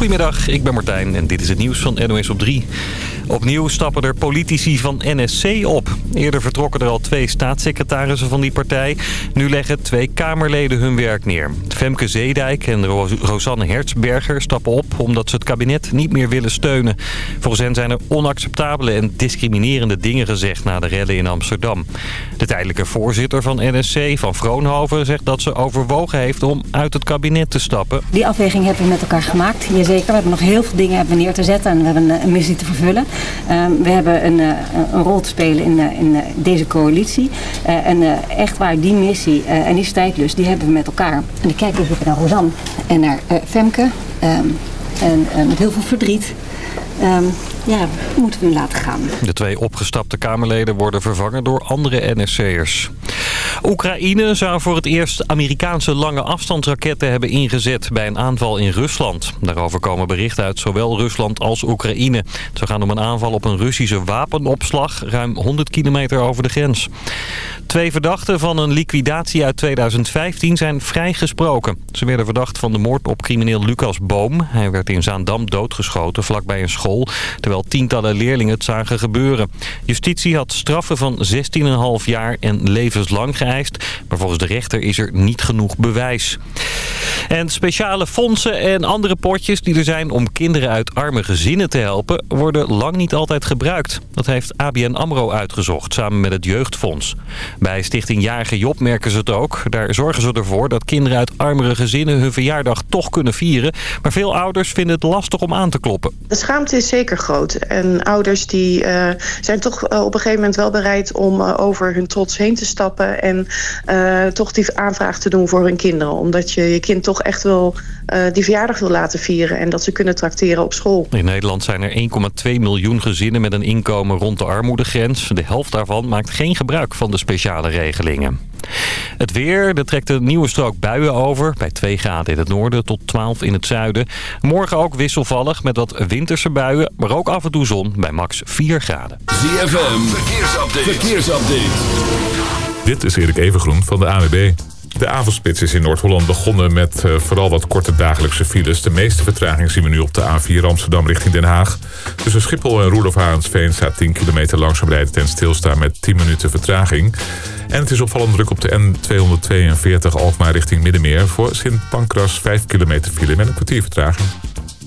Goedemiddag, ik ben Martijn en dit is het nieuws van NOS op 3. Opnieuw stappen er politici van NSC op. Eerder vertrokken er al twee staatssecretarissen van die partij. Nu leggen twee Kamerleden hun werk neer. Femke Zeedijk en Rosanne Hertzberger stappen op omdat ze het kabinet niet meer willen steunen. Volgens hen zijn er onacceptabele en discriminerende dingen gezegd na de rellen in Amsterdam. De tijdelijke voorzitter van NSC, Van Vroonhoven, zegt dat ze overwogen heeft om uit het kabinet te stappen. Die afweging hebben we met elkaar gemaakt. We hebben nog heel veel dingen hebben neer te zetten en we hebben een missie te vervullen. Ehm, we hebben een, eh, een, rol te spelen in, eh, in eh, deze coalitie. en echt waar, die missie en die strijdlust, die hebben we met elkaar. En ik kijk even naar Rosanne en naar Femke. Ehm, en met heel veel verdriet. Um, ja, moeten we hem laten gaan. De twee opgestapte Kamerleden worden vervangen door andere NSC'ers. Oekraïne zou voor het eerst Amerikaanse lange afstandsraketten hebben ingezet bij een aanval in Rusland. Daarover komen berichten uit zowel Rusland als Oekraïne. Het gaan om een aanval op een Russische wapenopslag ruim 100 kilometer over de grens. Twee verdachten van een liquidatie uit 2015 zijn vrijgesproken. Ze werden verdacht van de moord op crimineel Lucas Boom. Hij werd in Zaandam doodgeschoten vlakbij een school... terwijl tientallen leerlingen het zagen gebeuren. Justitie had straffen van 16,5 jaar en levenslang geëist... maar volgens de rechter is er niet genoeg bewijs. En speciale fondsen en andere potjes die er zijn om kinderen uit arme gezinnen te helpen... worden lang niet altijd gebruikt. Dat heeft ABN AMRO uitgezocht samen met het Jeugdfonds. Bij Stichting Jarige Job merken ze het ook. Daar zorgen ze ervoor dat kinderen uit armere gezinnen hun verjaardag toch kunnen vieren. Maar veel ouders vinden het lastig om aan te kloppen. De schaamte is zeker groot. En ouders die uh, zijn toch uh, op een gegeven moment wel bereid om uh, over hun trots heen te stappen. En toch die aanvraag te doen voor hun kinderen. Omdat je je kind toch echt wel die verjaardag wil laten vieren. En dat ze kunnen trakteren op school. In Nederland zijn er 1,2 miljoen gezinnen met een inkomen rond de armoedegrens. De helft daarvan maakt geen gebruik van de speciale regelingen. Het weer, er trekt een nieuwe strook buien over. Bij 2 graden in het noorden tot 12 in het zuiden. Morgen ook wisselvallig met wat winterse buien. Maar ook af en toe zon bij max 4 graden. ZFM, verkeersupdate. verkeersupdate. Dit is Erik Evengroen van de AWB. De avondspits is in Noord-Holland begonnen met uh, vooral wat korte dagelijkse files. De meeste vertraging zien we nu op de A4 Amsterdam richting Den Haag. Tussen Schiphol en Roelof Arendsveen staat 10 kilometer langzaam rijden ten stilstaan met 10 minuten vertraging. En het is opvallend druk op de N242 Alkmaar richting Middenmeer voor Sint Pancras 5 kilometer file met een kwartier vertraging.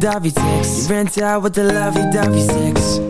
Lovey-dovey rent out with the lovey-dovey sex.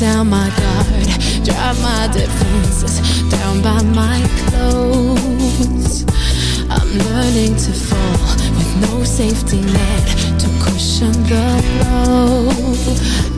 down my guard, drop my defenses down by my clothes. I'm I'm learning to fall with no safety net to cushion the blow.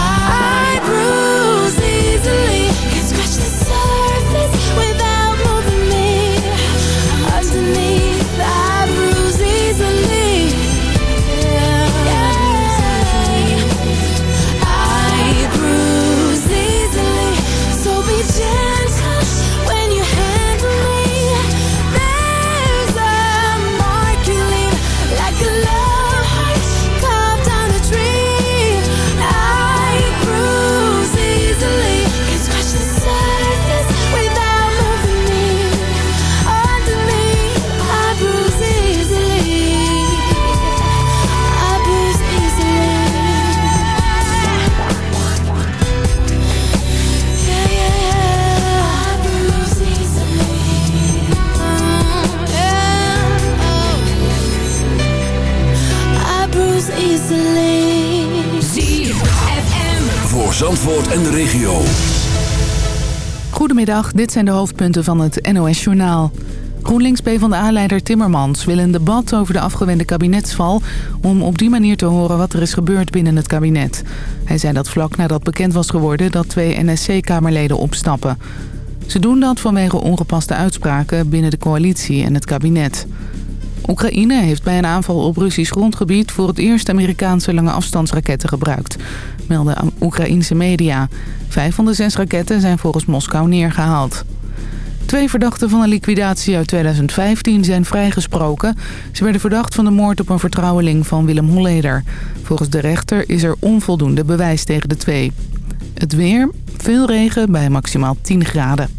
Goedemiddag, dit zijn de hoofdpunten van het NOS-journaal. GroenLinks PvdA-leider Timmermans wil een debat over de afgewende kabinetsval... om op die manier te horen wat er is gebeurd binnen het kabinet. Hij zei dat vlak nadat bekend was geworden dat twee NSC-kamerleden opstappen. Ze doen dat vanwege ongepaste uitspraken binnen de coalitie en het kabinet. Oekraïne heeft bij een aanval op Russisch grondgebied... voor het eerst Amerikaanse lange afstandsraketten gebruikt, melden Oekraïnse media. Vijf van de zes raketten zijn volgens Moskou neergehaald. Twee verdachten van een liquidatie uit 2015 zijn vrijgesproken. Ze werden verdacht van de moord op een vertrouweling van Willem Holleder. Volgens de rechter is er onvoldoende bewijs tegen de twee. Het weer, veel regen bij maximaal 10 graden.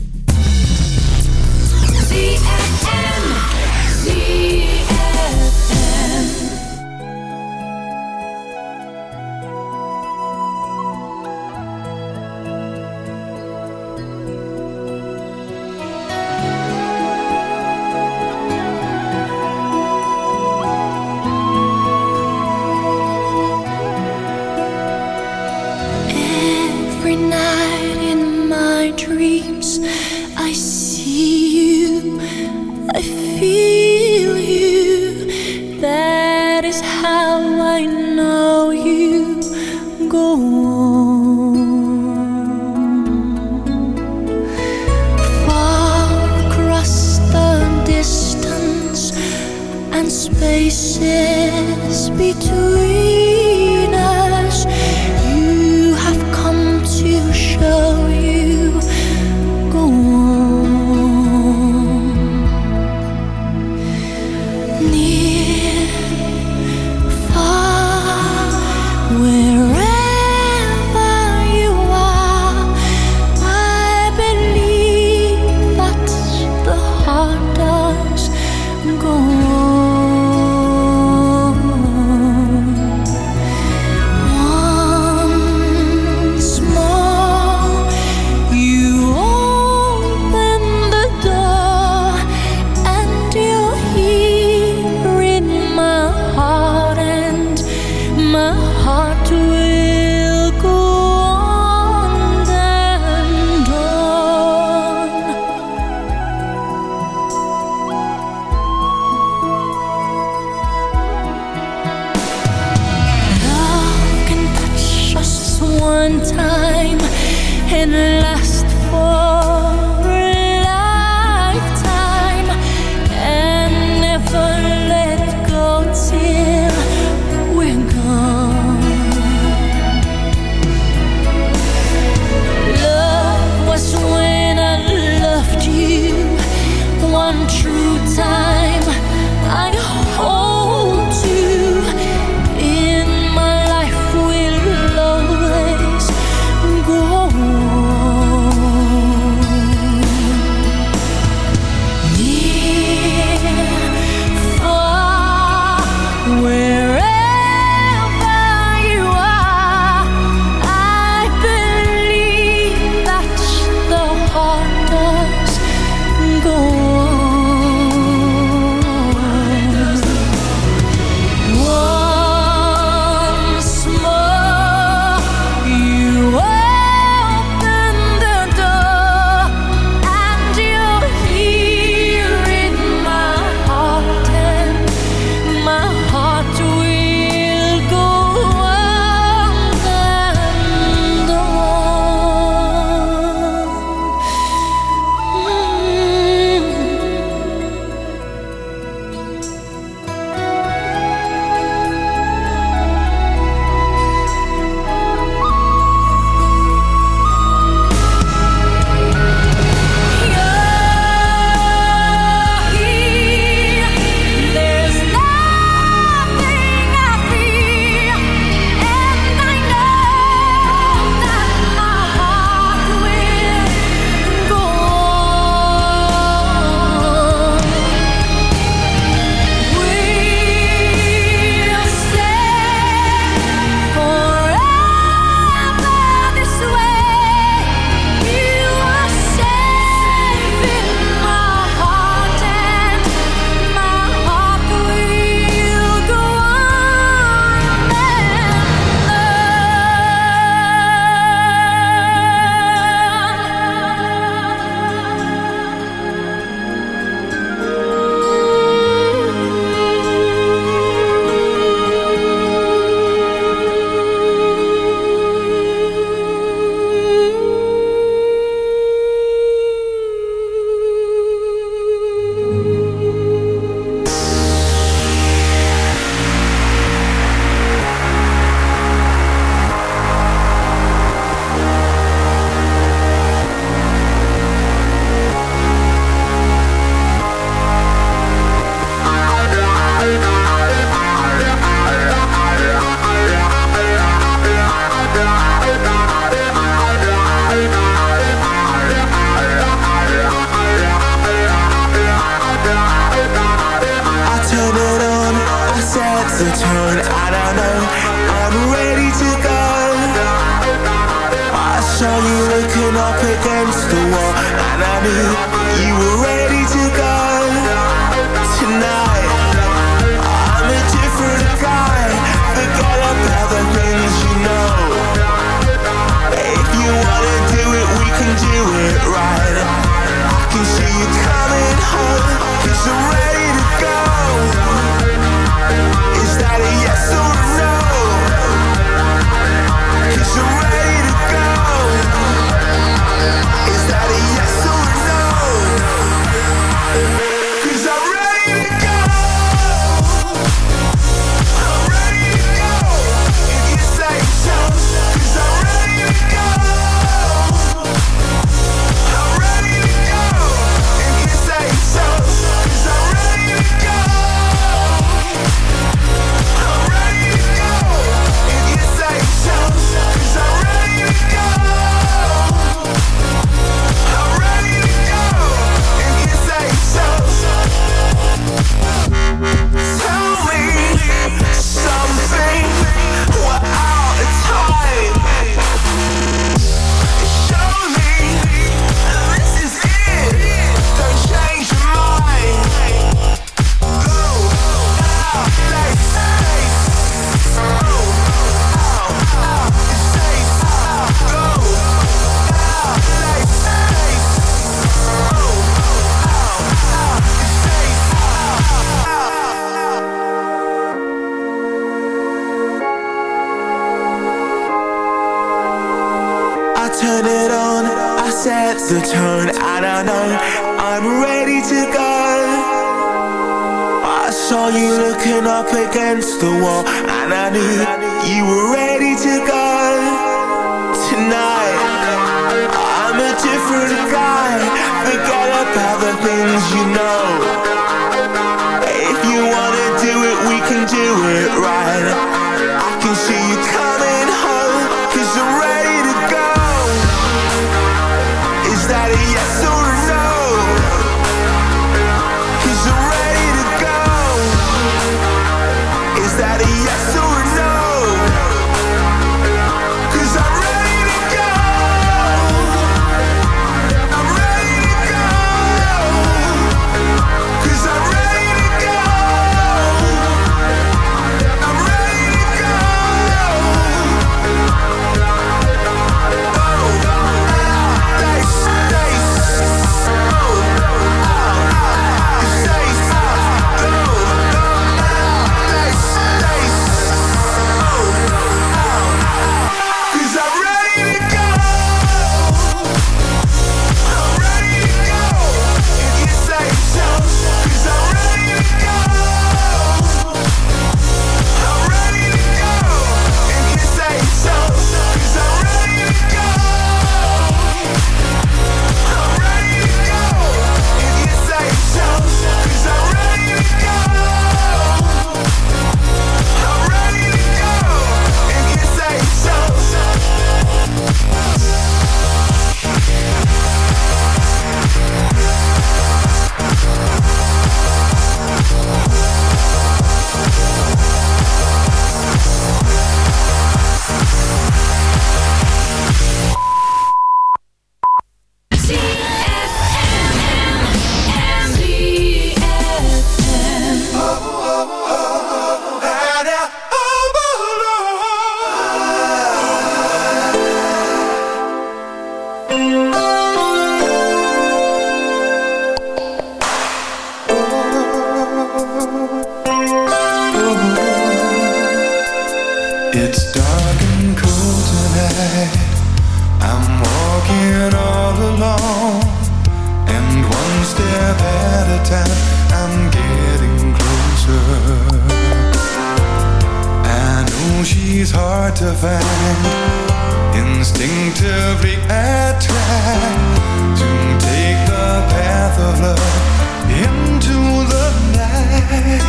Into the night.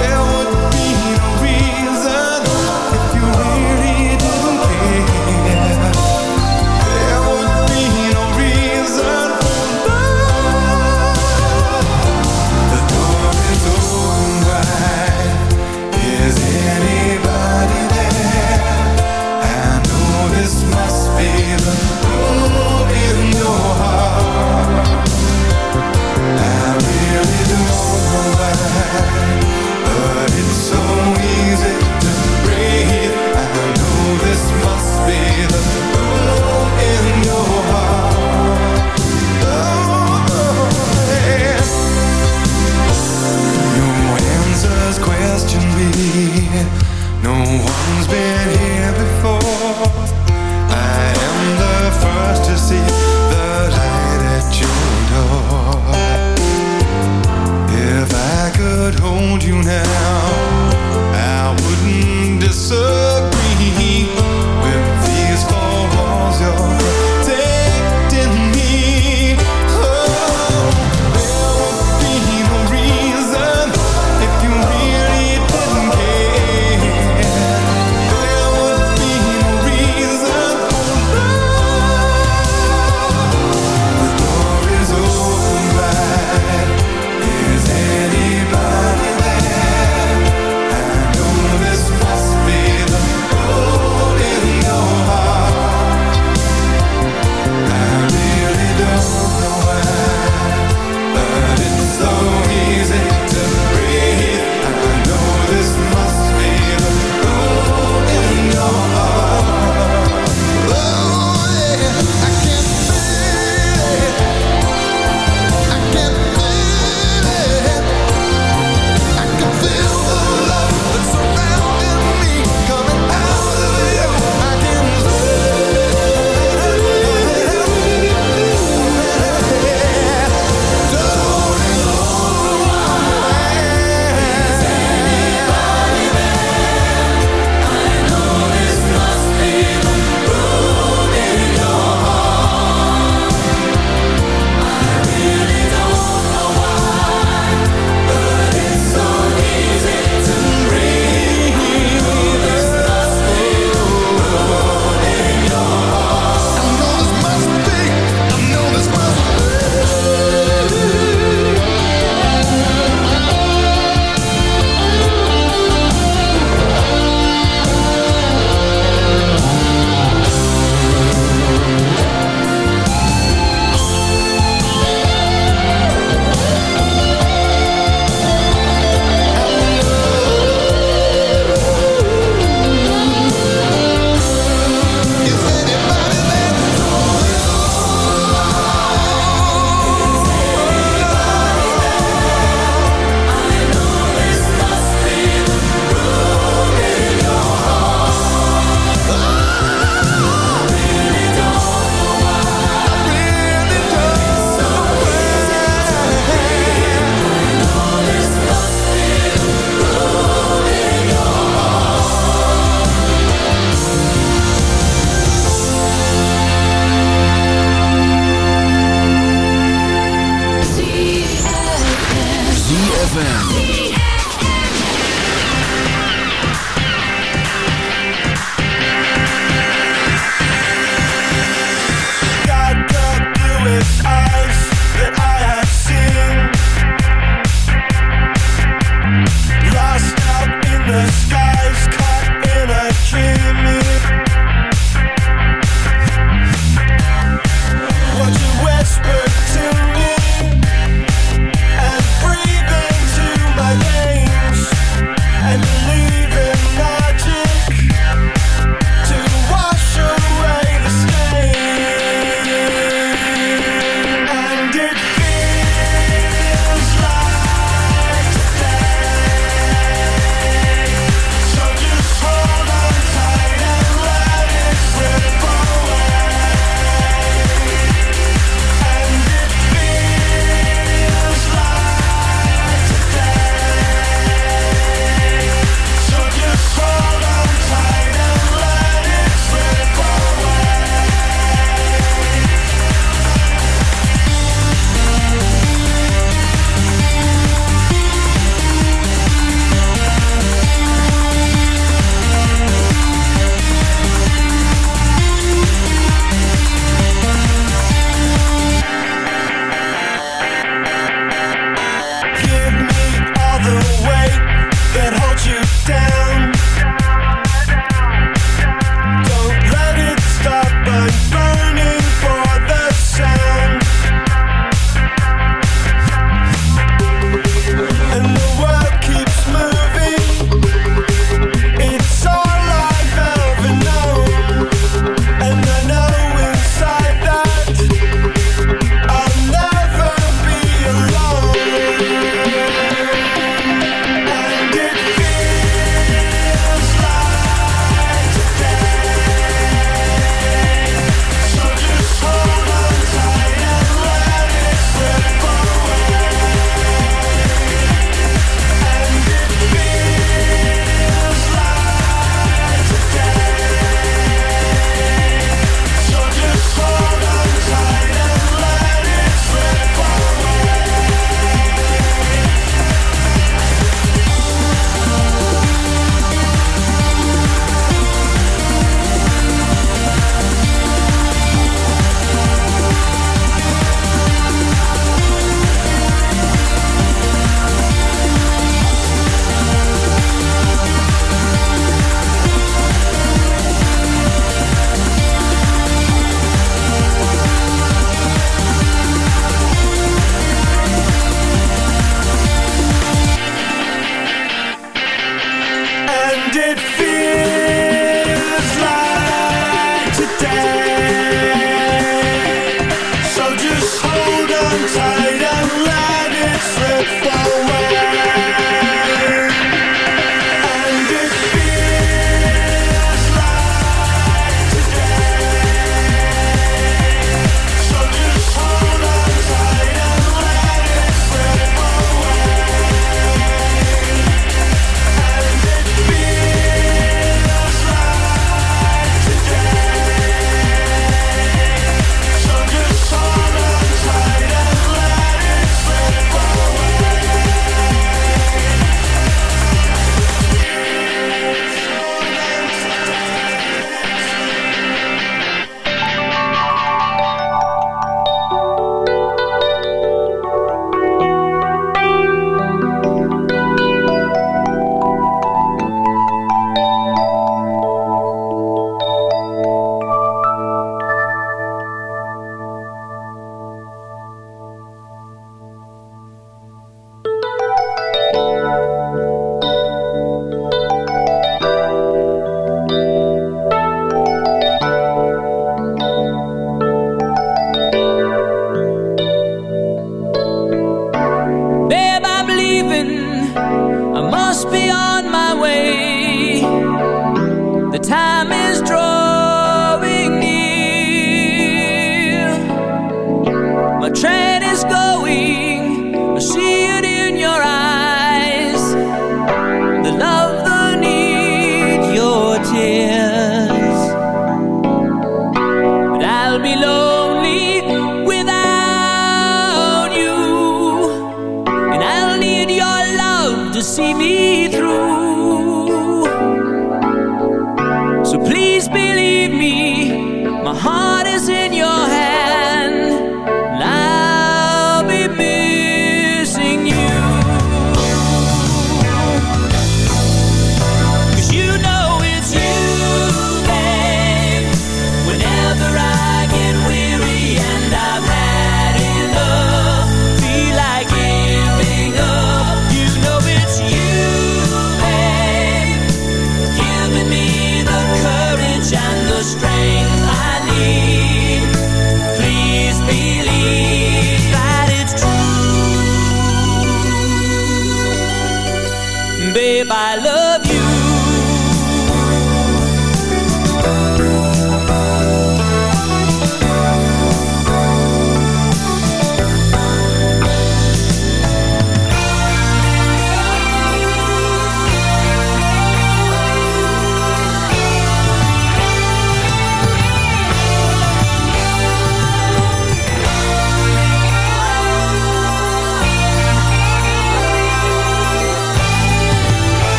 There would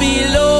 below